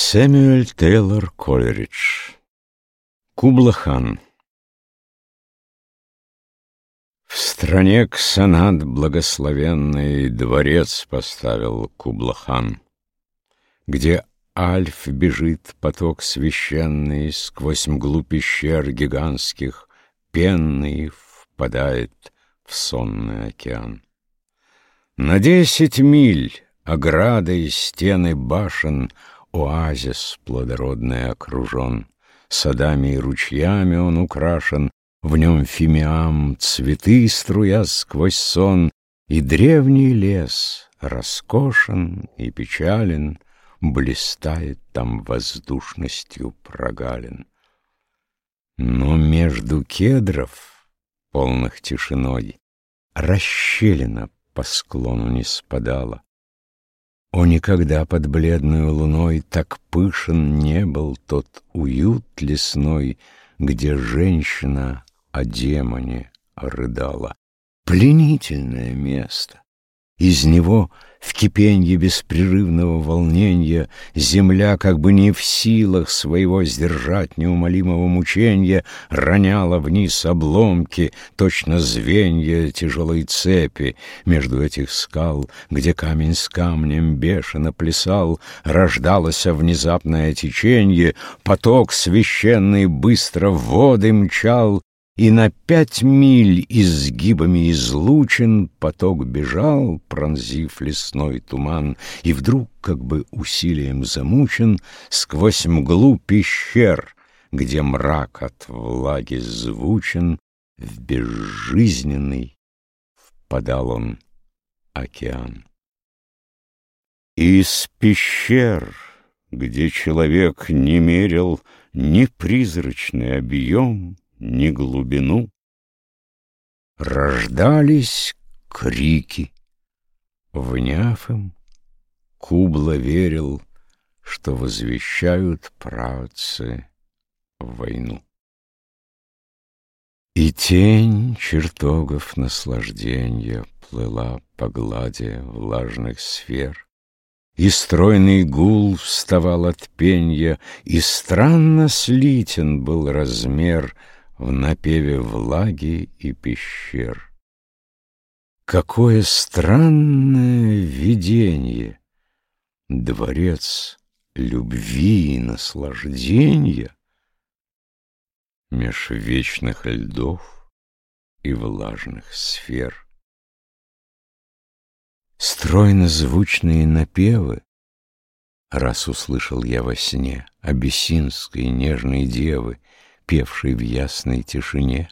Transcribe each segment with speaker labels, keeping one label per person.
Speaker 1: Сэмюэль Тейлор Колеридж Кубла-хан В стране Ксанат благословенный Дворец поставил Кубла-хан, Где Альф бежит поток священный Сквозь мглу пещер гигантских Пенный впадает в сонный океан. На десять миль ограды стены башен — Оазис плодородный окружен, Садами и ручьями он украшен, В нем фимиам цветы струя сквозь сон, И древний лес роскошен и печален, Блистает там воздушностью прогалин. Но между кедров, полных тишиной, Расщелина по склону не спадала, о, никогда под бледную луной Так пышен не был тот уют лесной, Где женщина о демоне рыдала. Пленительное место. Из него в кипенье беспрерывного волнения Земля, как бы не в силах своего сдержать неумолимого мучения, Роняла вниз обломки, точно звенья тяжелой цепи. Между этих скал, где камень с камнем бешено плясал, Рождалось внезапное теченье, Поток священный быстро воды мчал, и на пять миль изгибами излучен Поток бежал, пронзив лесной туман, И вдруг, как бы усилием замучен, Сквозь мглу пещер, где мрак от влаги звучен, В безжизненный впадал он океан. Из пещер, где человек не мерил Ни призрачный объем, ни глубину. Рождались крики. Вняв им, Кубла верил, что возвещают праотцы войну. И тень чертогов наслаждения Плыла по глади влажных сфер, И стройный гул вставал от пенья, И странно слитен был размер — в напеве влаги и пещер. Какое странное видение! Дворец любви и наслаждения Меж вечных льдов и влажных сфер. Стройно-звучные напевы Раз услышал я во сне Абиссинской нежной девы, певший в ясной тишине.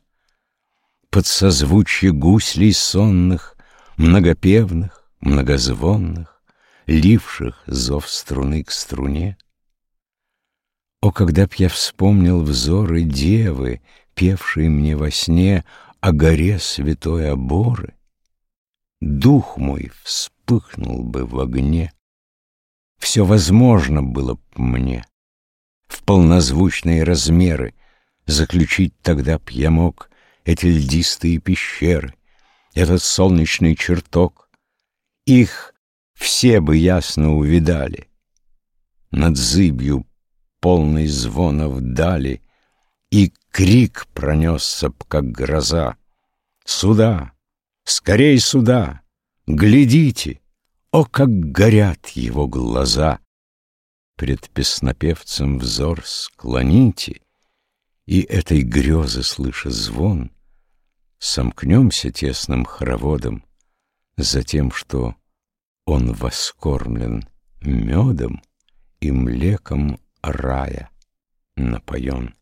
Speaker 1: Под созвучье гуслей сонных, многопевных, многозвонных, ливших зов струны к струне. О, когда б я вспомнил взоры девы, певшие мне во сне о горе святой оборы, дух мой вспыхнул бы в огне. Все возможно было б мне в полнозвучные размеры Заключить тогда б я мог Эти льдистые пещеры, Этот солнечный чертог. Их все бы ясно увидали. Над зыбью полной звонов дали, И крик пронесся б, как гроза. Сюда, скорей сюда, глядите, О, как горят его глаза! Пред песнопевцем взор склоните — и этой грезы, слыша звон, Сомкнемся тесным хороводом За тем, что он воскормлен медом И млеком рая напоен.